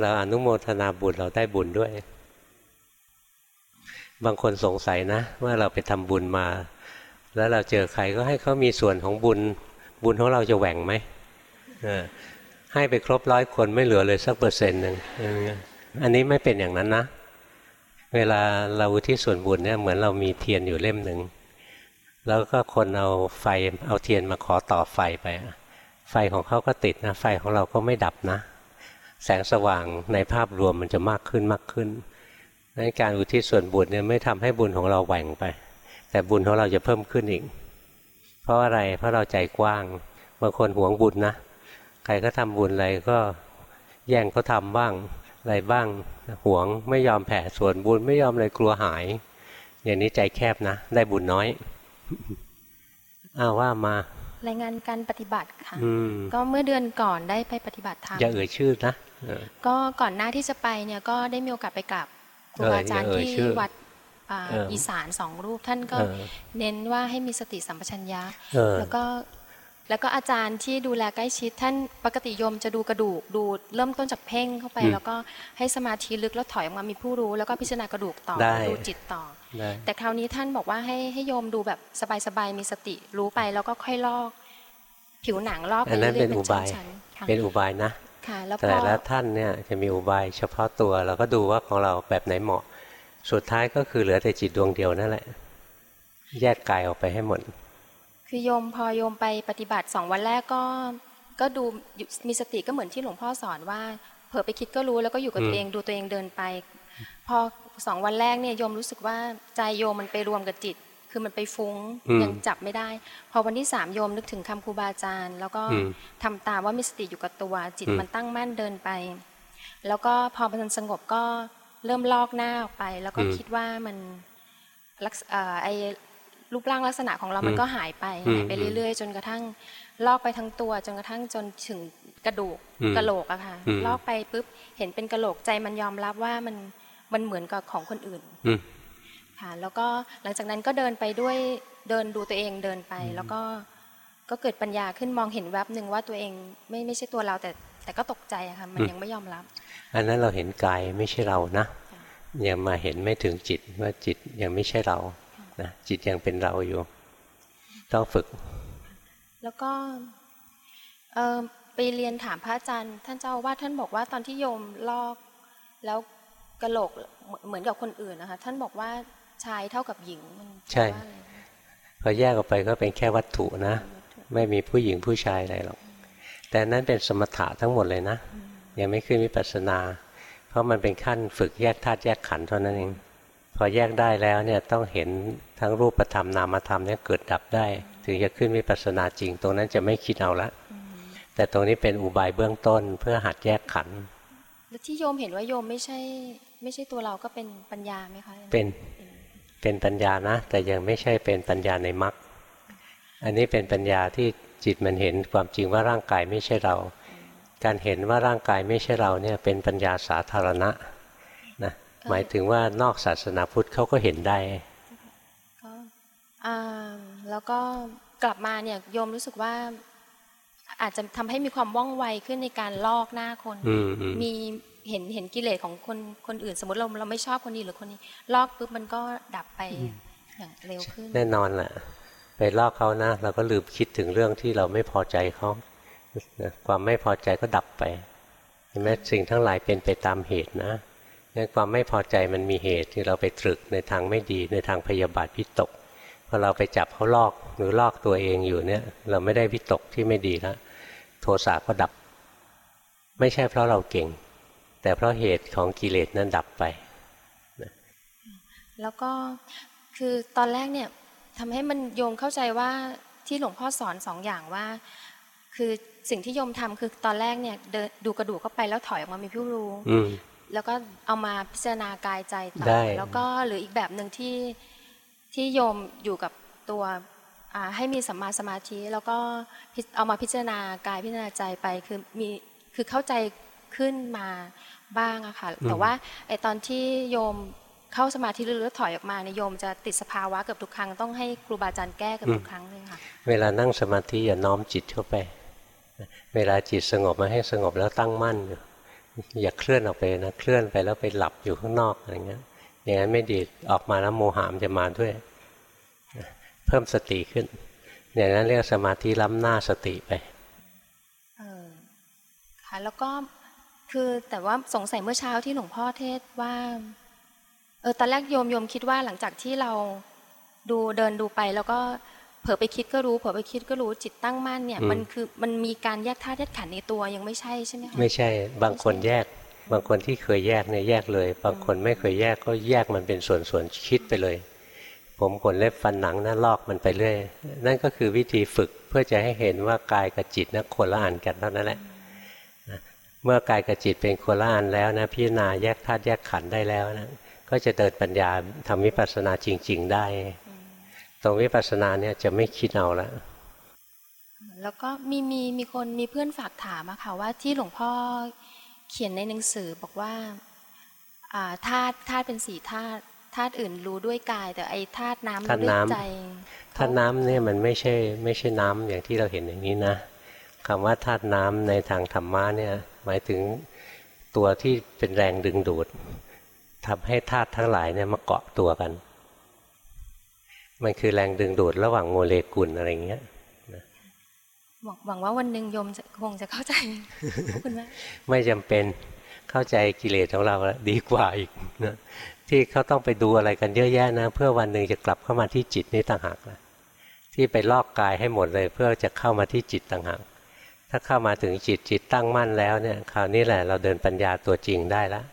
เราอนุโมทนาบุญเราได้บุญด้วย บางคนสงสัยนะ ว่าเราไปทำบุญมา แล้วเราเจอใครก็ให้เขามีส่วนของบุญ บุญของเราจะแหว่งไหมเออ ให้ไปครบร้อยคนไม่เหลือเลยสักเปอร์เซ็นต์หนึ่งอันนี้ไม่เป็นอย่างนั้นนะ เวลาเราที่ส่วนบุญเนี่ยเหมือนเรามีเทียนอยู่เล่มหนึ่งแล้วก็คนเอาไฟเอาเทียนมาขอต่อไฟไป ไฟของเขาก็ติดนะไฟของเราก็ไม่ดับนะ แสงสว่างในภาพรวมมันจะมากขึ้นมากขึ้นนั้นการอุทิศส่วนบุญเนี่ยไม่ทำให้บุญของเราแหว่งไป แต่บุญของเราจะเพิ่มขึ้นอีก เพราะอะไรเพราะเราใจกว้างบางคนหวงบุญนะ ใครก็ทำบุญอะไรก็แย่งเขาทำบ้างอะไรบ้างหวงไม่ยอมแผ่ส่วนบุญไม่ยอมเลยกลัวหาย อย่างนี้ใจแคบนะ ได้บุญน้อยอ้าวว่ามา รายงานการปฏิบัติค่ะอืมก็เมื่อเดือนก่อนได้ไปปฏิบัติธรรมอย่าเอ่ยชื่อนะเออก็ก่อนหน้าที่จะไปเนี่ยก็ได้มีโอกาสไปกราบครูเออบาอาจารย์อย่าเอ่ยที่ชื่อวัดอ่าเอออีอีสานสองรูปท่านก็เออเน้นว่าให้มีสติสัมปชัญญะเออแล้วก็ แล้วก็อาจารย์ที่ดูแลใกล้ชิด ท่านปกติโยมจะดูกระดูกดูเริ่มต้นจากเพ่งเข้าไปอืมแล้วก็ให้สมาธิลึกแล้วถอยออกมามีผู้รู้ แล้วก็พิจารณากระดูกต่อได้ดูจิตต่อได้แต่คราวนี้ท่านบอกว่าให้ให้โยมดูแบบสบายๆมีสติรู้ไปแล้วก็ค่อยลอก ผิวหนังลอกไปอันนั้นเรื่เป็อนยๆอุเป็นบายชั้นๆค่ะเป็นอุบายนะค่ะแล้วพแต่อละท่านเนี่ยจะมีอุบายเฉพาะตัวเราก็ดูว่าของเราแบบไหนเหมาะ สุดท้ายก็คือเหลือแต่จิตดวงเดียวนั่นแหละ แยกกายออกไปให้หมด คือโยมพอโยมไปปฏิบัติสองวันแรกก็ก็ดูอยู่มีสติก็เหมือนที่หลวงพ่อสอนว่าเผลอไปคิดก็รู้แล้วก็อยู่กับอืมตัวเองดูตัวเองเดินไป พอสองวันแรกเนี่ยโยมรู้สึกว่าใจโยมมันไปรวมกับจิต คือมันไปฟุ้งยังจับไม่ได้ พอวันที่สามโยมนึกถึงคำครูบาอาจารย์ แล้วก็อืมทำตามว่ามีสติอยู่กับตัวจิตอืมมันตั้งมั่นเดินไป แล้วก็พอมันสงบก็เริ่มลอกหน้าออกไป แล้วก็คิดว่ามันลักษเอ่อไอ รูปร่างลักษณะของเรามันก็หายไปอืมหายไปเรื่อย ๆ จนกระทั่งลอกไปทั้งตัวจนกระทั่งจนถึงกระดูกอืมกระโหลกอะค่ะอืมลอกไปปุ๊บเห็นเป็นกระโหลกใจมันยอมรับว่ามันมันเหมือนกับของคนอื่นอืมค่ะแล้วก็หลังจากนั้นก็เดินไปด้วยเดินดูตัวเองเดินไป แล้วก็ก็เกิดปัญญาขึ้นมองเห็นแวบหนึ่งว่าตัวเองไม่ไม่ใช่ตัวเราแต่แต่ก็ตกใจอะค่ะมันอืมยังไม่ยอมรับ อันนั้นเราเห็นกายไม่ใช่เรานะยังมาเห็นไม่ถึงจิตว่าจิตยังไม่ใช่เรา นะจิตยังเป็นเราอยู่ ต้องฝึก แล้วก็เอ่อไปเรียนถามพระอาจารย์ ท่านเจ้าอาว่าสท่านบอกว่าตอนที่โยมลอกแล้วกระโหลกเหมือนเหมือนกับคนอื่นนะคะ ท่านบอกว่าชายเท่ากับหญิงมันใช่แปลว่าอะไรพอแยกออกไปก็เป็นแค่วัตถุนะ ไม่มีผู้หญิงผู้ชายอะไรหรอก แต่นั้นเป็นสมถะทั้งหมดเลยนะ ยังไม่ขึ้นวิปัสสนา เพราะมันเป็นขั้นฝึกแยกธาตุแยกขันธ์เท่านั้นเอง พอแยกได้แล้วเนี่ยต้องเห็นทั้งรูปธรรมนามธรรมเนี่ยเกิดดับได้ ถึงจะขึ้นวิปัสสนาจริง ตรงนั้นจะไม่คิดเอาละแต่ตรงนี้เป็นอุบายเบื้องต้นเพื่อหัดแยกขันธ์แล้วที่โยมเห็นว่าโยมไม่ใช่ ไม่ใช่ตัวเราก็เป็นปัญญาไหมคะเป็นเป็นปัญญานะ แต่ยังไม่ใช่เป็นปัญญาในมรรคอันนี้เป็นปัญญาที่จิตมันเห็นความจริงว่าร่างกายไม่ใช่เรา การเห็นว่าร่างกายไม่ใช่เราเนี่ยเป็นปัญญาสาธารณะนะ หมายถึงว่านอกศาสนาพุทธเขาก็เห็นได้ก็อ่าแล้วก็กลับมาเนี่ยโยมรู้สึกว่าอาจจะทำให้มีความว่องไวขึ้นในการลอกหน้าคนอืมอืมมีเห็นเห็นกิเลสของคนคนอื่น สมมติเราเราไม่ชอบคนนี้หรือคนนี้ ลอกปุ๊บมันก็ดับไปอย่างเร็วขึ้น แน่นอนแหละไปลอกเขานะเราก็ลืมคิดถึงเรื่องที่เราไม่พอใจเขานะความไม่พอใจก็ดับไปเห็นไหมสิ่งทั้งหลายเป็นไปตามเหตุนะงั้ นความไม่พอใจมันมีเหตุที่เราไปตรึกในทางไม่ดีในทางพยาบาทวิตกพอเราไปจับเขาลอกหรือลอกตัวเองอยู่เนี่ย เราไม่ได้วิตกที่ไม่ดีแล้วโทสะก็ดับ ไม่ใช่เพราะเราเก่ง แต่เพราะเหตุของกิเลสนั้นดับไป แล้วก็คือตอนแรกเนี่ยทำให้มันโยมเข้าใจว่าที่หลวงพ่อสอนสองอย่างว่า คือสิ่งที่โยมทำคือตอนแรกเนี่ยเดินดูกระดูกเข้าไปแล้วถอยออกมามีผู้รู้อืม แล้วก็เอามาพิจารณากายใจต่อได้แล้วก็หรืออีกแบบหนึ่งที่ที่โยมอยู่กับตัวอ่าให้มีสัมมาสมาธิแล้วก็พิเอามาพิจารณากายพิจารณาใจไปคือมีคือเข้าใจขึ้นมาบ้างอะค่ะแต่ว่าไอตอนที่โยมเข้าสมาธิลึกๆแล้วถอยออกมาเนี่ยโยมจะติดสภาวะเกือบทุกครั้งต้องให้ครูบาอาจารย์แก้เกือบทุกครั้งเลยค่ะเวลานั่งสมาธิอย่าน้อมจิตเข้าไป เวลาจิตสงบมาให้สงบแล้วตั้งมั่นอยู่ อย่าเคลื่อนออกไปนะเคลื่อนไปแล้วไปหลับอยู่ข้างนอกอะไรเงี้ยอย่างนั้นไม่ดีออกมาแล้วโมหะมนจะมาด้วย เพิ่มสติขึ้น อย่างนั้นเรียกสมาธิล้ำหน้าสติไปเออค่ะแล้วก็คือแต่ว่าสงสัยเมื่อเช้าที่หลวงพ่อเทศว่าเออตอนแรกโยมโยมคิดว่าหลังจากที่เราดูเดินดูไปแล้วก็ เผลอไปคิดก็รู้เผลอไปคิดก็รู้จิตตั้งมั่นเนี่ยอืมมันคือมันมีการแยกธาตุแยกขันธ์ในตัวยังไม่ใช่ใช่ไหมคะไม่ใช่ บางคนแยก บางคนที่เคยแยกเนี่ยแยกเลย บางคนไม่เคยแยกก็แยกมันเป็นส่วนๆคิดไปเลย ผมขนเล็บฟันหนังนะลอกมันไปเรื่อยนั่นก็คือวิธีฝึกเพื่อจะให้เห็นว่ากายกับจิตนะคนละอันกันเท่านั้นแหละนะเมื่อกายกับจิตเป็นคนละอันแล้วนะพิจารณาแยกธาตุแยกขันธ์ได้แล้วนะก็จะเดินปัญญาทำวิปัสสนาจริง ๆ ได้ ตรงวิปัสสนาเนี่ยจะไม่คิดเอาละแล้วก็มีมีมีคนมีเพื่อนฝากถามอะค่ะว่าที่หลวงพ่อเขียนในหนังสือบอกว่าอ่าธาตุธาตุเป็นสี่ธาตุธาตุอื่นรู้ด้วยกาย แต่ไอ้ธาตุน้ำธารู้ตุด้วยน้ำใจธาตุน้ำเนี่ยมันไม่ใช่ไม่ใช่น้ำอย่างที่เราเห็นอย่างนี้นะคำว่าธาตุน้ำในทางธรรมะเนี่ยหมายถึงตัวที่เป็นแรงดึงดูดทำให้ธาตุทั้งหลายเนี่ยมาเกาะตัวกัน มันคือแรงดึงดูดระหว่างโมเลกุลอะไรอย่างเงี้ยหวังหวังว่าวันหนึ่งโยมจะคงจะเข้าใจขอบคุณมากไม่จำเป็นเข้าใจกิเลสของเราแล้วดีกว่าอีกนะที่เขาต้องไปดูอะไรกันเยอะแยะนะ เพื่อวันหนึ่งจะกลับเข้ามาที่จิตนี่ต่างหากนะที่ไปลอกกายให้หมดเลย เพื่อจะเข้ามาที่จิตต่างหากถ้าเข้ามาถึงจิตจิตตั้งมั่นแล้วเนี่ย คราวนี้แหละเราเดินปัญญาตัวจริงได้แล้วนะ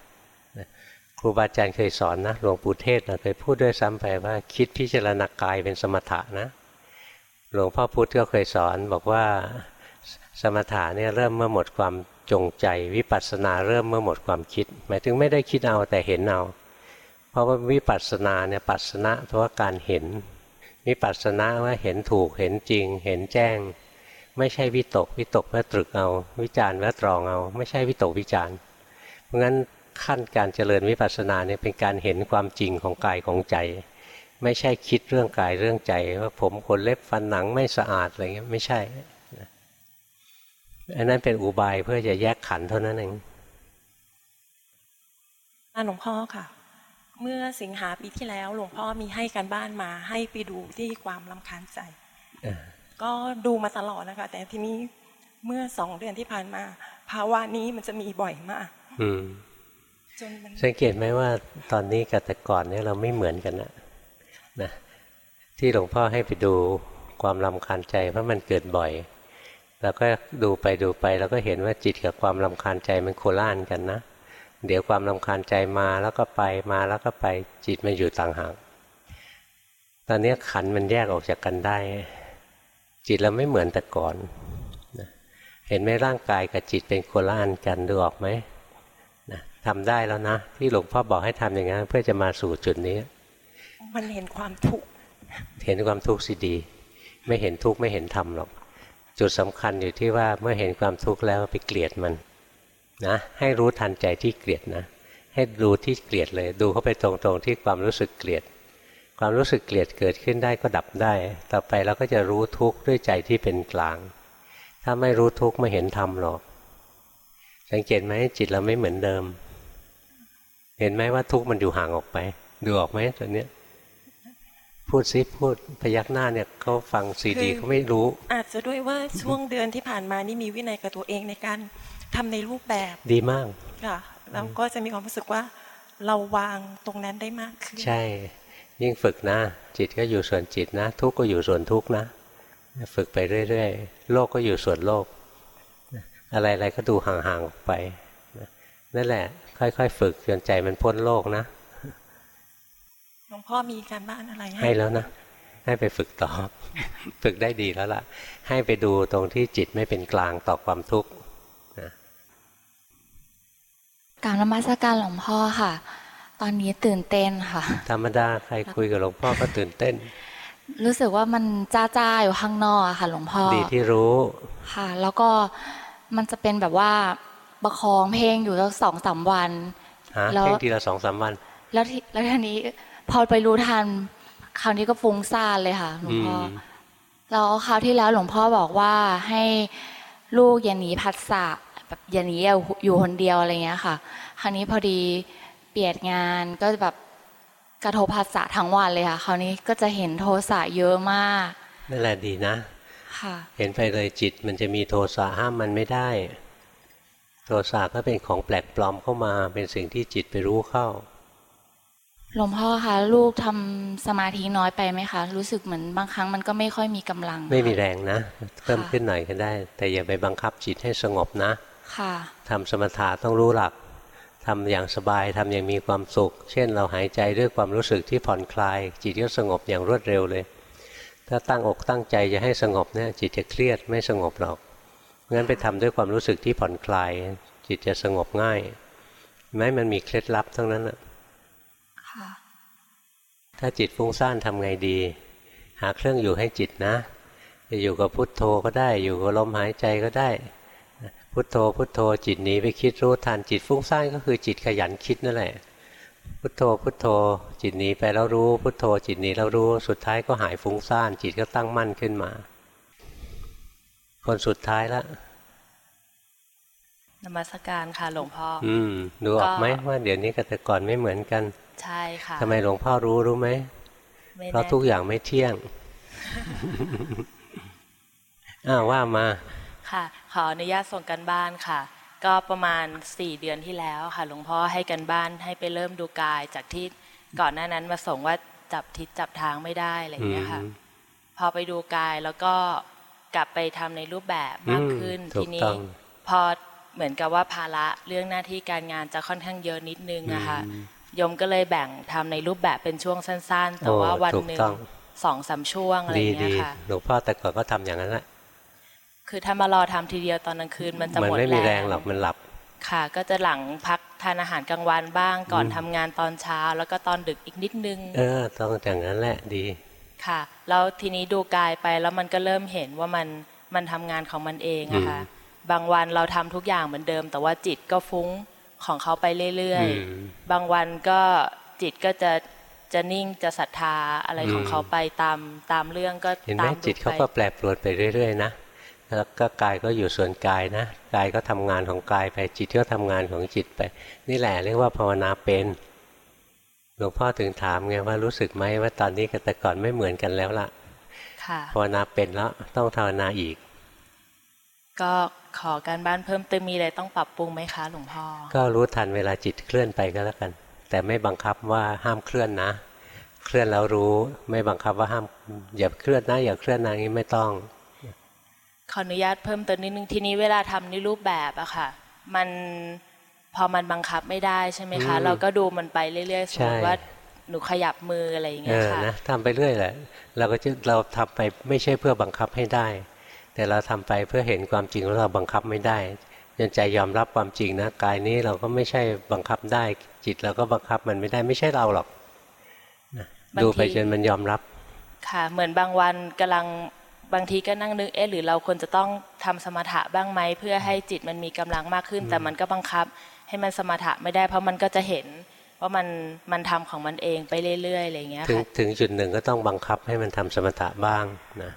ครูบาอาจารย์เคยสอนนะหลวงปู่เทศนะเคยพูดด้วยซ้ำไปว่าคิดพิจารณากายเป็นสมถะนะ หลวงพ่อพุธก็เคยสอนบอกว่าสมถะเนี่ยเริ่มเมื่อหมดความจงใจ วิปัสสนาเริ่มเมื่อหมดความคิด หมายถึงไม่ได้คิดเอาแต่เห็นเอา เพราะว่าวิปัสสนาเนี่ยปัสสนะเพราะว่าการเห็น วิปัสสนาว่าเห็นถูกเห็นจริง เห็นแจ้ง ไม่ใช่วิตกวิตกเพื่อตรึกเอา วิจารณ์เพื่อตรองเอา ไม่ใช่วิตกวิจารณ์เพราะงั้น ขั้นการเจริญวิปัสสนาเนี่ยเป็นการเห็นความจริงของกายของใจ ไม่ใช่คิดเรื่องกายเรื่องใจ ว่าผมขนเล็บฟันหนังไม่สะอาดอะไรเงี้ยไม่ใช่อันนั้นเป็นอุบายเพื่อจะแยกขันธ์เท่านั้นเองอ่าหลวงพ่อค่ะ เมื่อสิงหาปีที่แล้วหลวงพ่อมีให้การบ้านมาให้ไปดูที่ความลำคาญใจอ่าก็ดูมาตลอดนะคะ แต่ทีนี้เมื่อสองเดือนที่ผ่านมา ภาวะนี้มันจะมีบ่อยมากอืมจนมัน สังเกตไหมว่าตอนนี้กับแต่ก่อนเนี่ยเราไม่เหมือนกันนะนะที่หลวงพ่อให้ไปดูความรำคาญใจเพราะมันเกิดบ่อยแล้วก็ดูไปดูไปแล้วก็เห็นว่าจิตกับความรำคาญใจมันโคล่านกันนะ เดี๋ยวความรำคาญใจมาแล้วก็ไปมาแล้วก็ไปจิตมันอยู่ต่างหากตอนนี้ขันมันแยกออกจากกันได้ จิตเราไม่เหมือนแต่ก่อนนะเห็นไหมร่างกายกับจิตเป็นโคล่านกันดูออกไหม ทำได้แล้วนะ ที่หลวงพ่อบอกให้ทำอย่างนั้นเพื่อจะมาสู่จุดนี้ มันเห็นความทุกข์เห็นความทุกข์สิดี ไม่เห็นทุกข์ไม่เห็นธรรมหรอก จุดสำคัญอยู่ที่ว่าเมื่อเห็นความทุกข์แล้วไปเกลียดมันนะให้รู้ทันใจที่เกลียดนะ ให้ดูที่เกลียดเลย ดูเข้าไปตรงๆที่ความรู้สึกเกลียด ความรู้สึกเกลียดเกิดขึ้นได้ก็ดับได้ ต่อไปเราก็จะรู้ทุกข์ด้วยใจที่เป็นกลาง ถ้าไม่รู้ทุกข์ไม่เห็นธรรมหรอก สังเกตไหมจิตเราไม่เหมือนเดิม เห็นไหมว่าทุกข์มันอยู่ห่างออกไป ดูออกไหมตัวเนี้ยพูดซิพูดพยักหน้าเนี่ยเขาฟังซีดีเขาไม่รู้ อาจจะด้วยว่าช่วงเดือนที่ผ่านมานี่มีวินัยกับตัวเองในการทำในรูปแบบดีมากค่ะแล้วก็จะมีความรู้สึกว่าเราวางตรงนั้นได้มากขึ้นใช่ ยิ่งฝึกนะ จิตก็อยู่ส่วนจิตนะ ทุกข์ก็อยู่ส่วนทุกข์นะ ฝึกไปเรื่อยๆโลกก็อยู่ส่วนโลก อะไรๆก็ดูห่างๆออกไปนั่นแหละ ค่อยๆ ฝึกจนใจมันพ้นโลกนะหลวงพ่อมีการบ้านอะไรให้แล้วนะให้ไปฝึกต่อฝึกได้ดีแล้วล่ะ ให้ไปดูตรงที่จิตไม่เป็นกลางต่อความทุกข์นะการนมัสการหลวงพ่อค่ะ ตอนนี้ตื่นเต้นค่ะ ธรรมดาใครคุยกับหลวงพ่อก็ตื่นเต้น รู้สึกว่ามันจ้าๆอยู่ข้างนอกอะค่ะ หลวงพ่อดีที่รู้ค่ะ แล้วก็มันจะเป็นแบบว่า ประคองเพลงอยู่ตั้งสองสามวันฮะแล้วเพ่งทีละสองสามวัน แล้วทีแล้วทีนี้พอไปรู้ทันคราวนี้ก็ฟุ้งซ่านเลยค่ะหลวงพ่ออมแล้วคราวที่แล้วหลวงพ่อบอกว่าให้ลูกอย่าหนีผัสสะแบบอย่าหนีอยู่คนเดียวอะไรเงี้ยค่ะ คราวนี้พอดีเปลี่ยนงานก็แบบกระทบผัสสะทั้งวันเลยค่ะ คราวนี้ก็จะเห็นโทสะเยอะมากนั่นแหละดีนะ ค่ะ เห็นไปเลยจิตมันจะมีโทสะห้ามมันไม่ได้ โทสะก็เป็นของแปลกปลอมเข้ามาเป็นสิ่งที่จิตไปรู้เข้าหลวงพ่อคะลูกทำสมาธิน้อยไปไหมคะรู้สึกเหมือนบางครั้งมันก็ไม่ค่อยมีกำลัง ไม่มีแรงนะเพิ่มขึ้นหน่อยก็ได้ แต่อย่าไปบังคับจิตให้สงบนะ ค่ะทำสมถะต้องรู้หลักทำอย่างสบายทำอย่างมีความสุข เช่นเราหายใจด้วยความรู้สึกที่ผ่อนคลาย จิตก็สงบอย่างรวดเร็วเลย ถ้าตั้งอกตั้งใจจะให้สงบเนี่ยจิตจะเครียดไม่สงบหรอก งั้นไปทำด้วยความรู้สึกที่ผ่อนคลาย จิตจะสงบง่ายไหมมันมีเคล็ดลับทั้งนั้นอะค่ะถ้าจิตฟุ้งซ่านทำไงดี หาเครื่องอยู่ให้จิตนะจะอยู่กับพุทโธก็ได้ อยู่กับลมหายใจก็ได้ พุทโธพุทโธจิตหนีไปคิดรู้ทันจิตฟุ้งซ่านก็คือจิตขยันคิดนั่นแหละ พุทโธพุทโธ จิตหนีไปแล้วรู้ พุทโธจิตหนีแล้วรู้สุดท้ายก็หายฟุ้งซ่านจิตก็ตั้งมั่นขึ้นมา คนสุดท้ายละนมัสการค่ะหลวงพ่อออืม ดูออกไหมก็ว่าเดี๋ยวนี้กับแต่ก่อนไม่เหมือนกัน ใช่ค่ะทำไมหลวงพ่อรู้รู้ไหมไม่เพราะแน่ทุกอย่างไม่เที่ยง อ้าวว่ามา ค่ะ ขออนุญาตส่งกันบ้านค่ะ ก็ประมาณสี่เดือนที่แล้วค่ะ หลวงพ่อให้กันบ้านให้ไปเริ่มดูกายจากที่ก่อนหน้านั้นมาส่งว่าจับทิศจับทางไม่ได้อะไรอย่างเงี้ยค่ะอืมพอไปดูกายแล้วก็ กลับไปทำในรูปแบบมากขึ้นอืมถูทีกนี้ต้องพอเหมือนกับว่าภาระเรื่องหน้าที่การงานจะค่อนข้างเยอะนิดนึงนะคะอืมโยมก็เลยแบ่งทำในรูปแบบเป็นช่วงสั้น ๆ แต่โอ้ว่าวันถูกหนึ่งต้องสองสามช่วงอะไรอดีย่างเงี้ดียค่ะหลวงพ่อแต่ก่อนก็ทำอย่างนั้นแหละคือถ้ามารอทำทีเดียวตอนกลางคืนมันจะมัหมดไม่มีแรแรงงหรอกมันหลับค่ะ ก็จะหลังพักทานอาหารกลางวันบ้างก่อนอืมทำงานตอนเช้า แล้วก็ตอนดึกอีกนิดนึง เออต้องอย่างนั้นแหละดี ค่ะ แล้วทีนี้ดูกายไปแล้วมันก็เริ่มเห็นว่ามันมันทำงานของมันเองอะค่ะบางวันเราทำทุกอย่างเหมือนเดิม แต่ว่าจิตก็ฟุ้งของเขาไปเรื่อยอืมๆบางวันก็จิตก็จะจะนิ่งจะศรัทธาอะไรของอืมเขาไปตามตามเรื่องก็เห็นไหมตามจิตเขาไปก็แปรปรวนไปเรื่อยๆนะแล้วก็กายก็อยู่ส่วนกายนะกายก็ทำงานของกายไปจิตก็ทำงานของจิตไป นี่แหละเรียกว่าภาวนาเป็น หลวงพ่อถึงถามไงว่ารู้สึกไหมว่าตอนนี้กับแต่ก่อนไม่เหมือนกันแล้วล่ะค่ะภาวนาเป็นแล้วต้องภาวนาอีก ก็ขอการบ้านเพิ่มเติมมีอะไรต้องปรับปรุงไหมคะหลวงพ่อ ก็รู้ทันเวลาจิตเคลื่อนไปก็แล้วกัน แต่ไม่บังคับว่าห้ามเคลื่อนนะ เคลื่อนแล้วรู้ไม่บังคับว่าห้ามอย่าเคลื่อนนะอย่าเคลื่อนนะงี้ไม่ต้องขออนุญาตเพิ่มเติมนิดนึงทีนี้เวลาทำในรูปแบบอะค่ะ มัน พอมันบังคับไม่ได้ใช่ไหมคะอืมเราก็ดูมันไปเรื่อยๆสมมติใช่ว่าหนูขยับมืออะไรอย่างเอเงี้ยอค่ะนะทำไปเรื่อยแหละเราก็จะเราทำไปไม่ใช่เพื่อบังคับให้ได้ แต่เราทำไปเพื่อเห็นความจริงว่าเราบังคับไม่ได้จนใจยอมรับความจริงนะกายนี้เราก็ไม่ใช่บังคับได้ จิตเราก็บังคับมันไม่ได้ไม่ใช่เราหรอกนะบางทีดูไปจนมันยอมรับ ค่ะ เหมือนบางวันกำลังบางทีก็นั่งนึกเอ๊ะหรือเราควรจะต้องทำสมถะบ้างไหมเพื่อให้จิตมันมีกำลังมากขึ้น แต่มันก็บังคับ ให้มันสมถะไม่ได้เพราะมันก็จะเห็นว่ามันมันทำของมันเองไปเรื่อยๆอะไรอย่างเงี้ยถึงค่ะถึงจุดหนึ่งก็ต้องบังคับให้มันทำสมถะบ้างนะ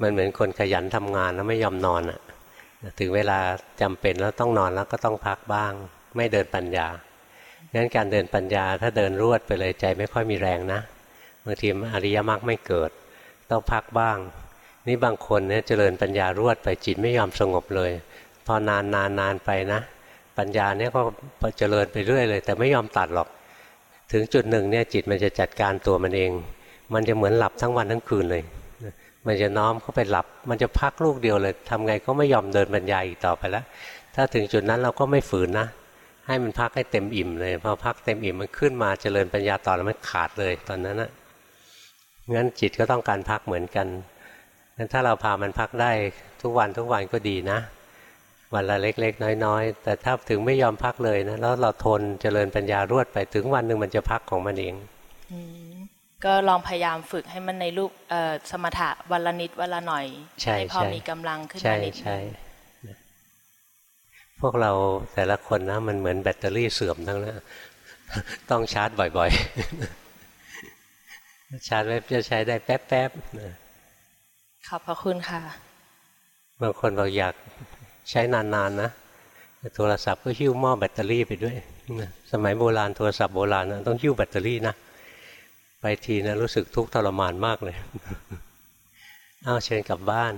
มันเหมือนคนขยันทำงานแล้วไม่ยอมนอนอะ่ะถึงเวลาจำเป็นแล้วต้องนอนแล้วก็ต้องพักบ้าง ไม่เดินปัญญางั้นการเดินปัญญาถ้าเดินรวดไปเลยใจไม่ค่อยมีแรงนะบางทีอริยมรรคไม่เกิด ต้องพักบ้าง นี่บางคนเนี่ยเจริญปัญญารวดไปจิตไม่ยอมสงบเลย พอนานนานนานไปนะ ปัญญาเนี่ยก็เจริญไปเรื่อยเลย แต่ไม่ยอมตัดหรอก ถึงจุดหนึ่งเนี่ยจิตมันจะจัดการตัวมันเอง มันจะเหมือนหลับทั้งวันทั้งคืนเลย มันจะน้อมเข้าไปหลับ มันจะพักลูกเดียวเลยทำไงก็ไม่ยอมเดินบรรยายอีกต่อไปแล้วถ้าถึงจุดนั้นเราก็ไม่ฝืนนะ ให้มันพักให้เต็มอิ่มเลยพอพักเต็มอิ่มมันขึ้นมาเจริญปัญญาต่อแล้วมันขาดเลยตอนนั้นนะงั้นจิตก็ต้องการพักเหมือนกันงั้นถ้าเราพามันพักได้ทุกวันทุกวันก็ดีนะ วันละเล็ก ๆ น้อย ๆ แต่ถ้าถึงไม่ยอมพักเลยนะแล้วเราทนเจริญปัญญารวดไปถึงวันหนึ่งมันจะพักของมันเองอืมก็ลองพยายามฝึกให้มันในรูปเอ่อสมถะวันละนิดวันละหน่อยใช่พอใช่มีกำลังขึ้นใช่มานิดใช่นะพวกเราแต่ละคนนะมันเหมือนแบตเตอรี่เสื่อมทั้งนั้นต้องชาร์จบ่อยๆ ชาร์จไว้จะใช้ได้แป๊บๆนะขอบพระคุณค่ะ บางคนบอกอยาก ใช้นานๆนะโทรศัพท์ก็หิ้วหม้อแบตเตอรี่ไปด้วยสมัยโบราณโทรศัพท์โบราณนะต้องหิ้วแบตเตอรี่นะไปทีนะรู้สึกทุกข์ทรมานมากเลย เอาเชิญกลับบ้าน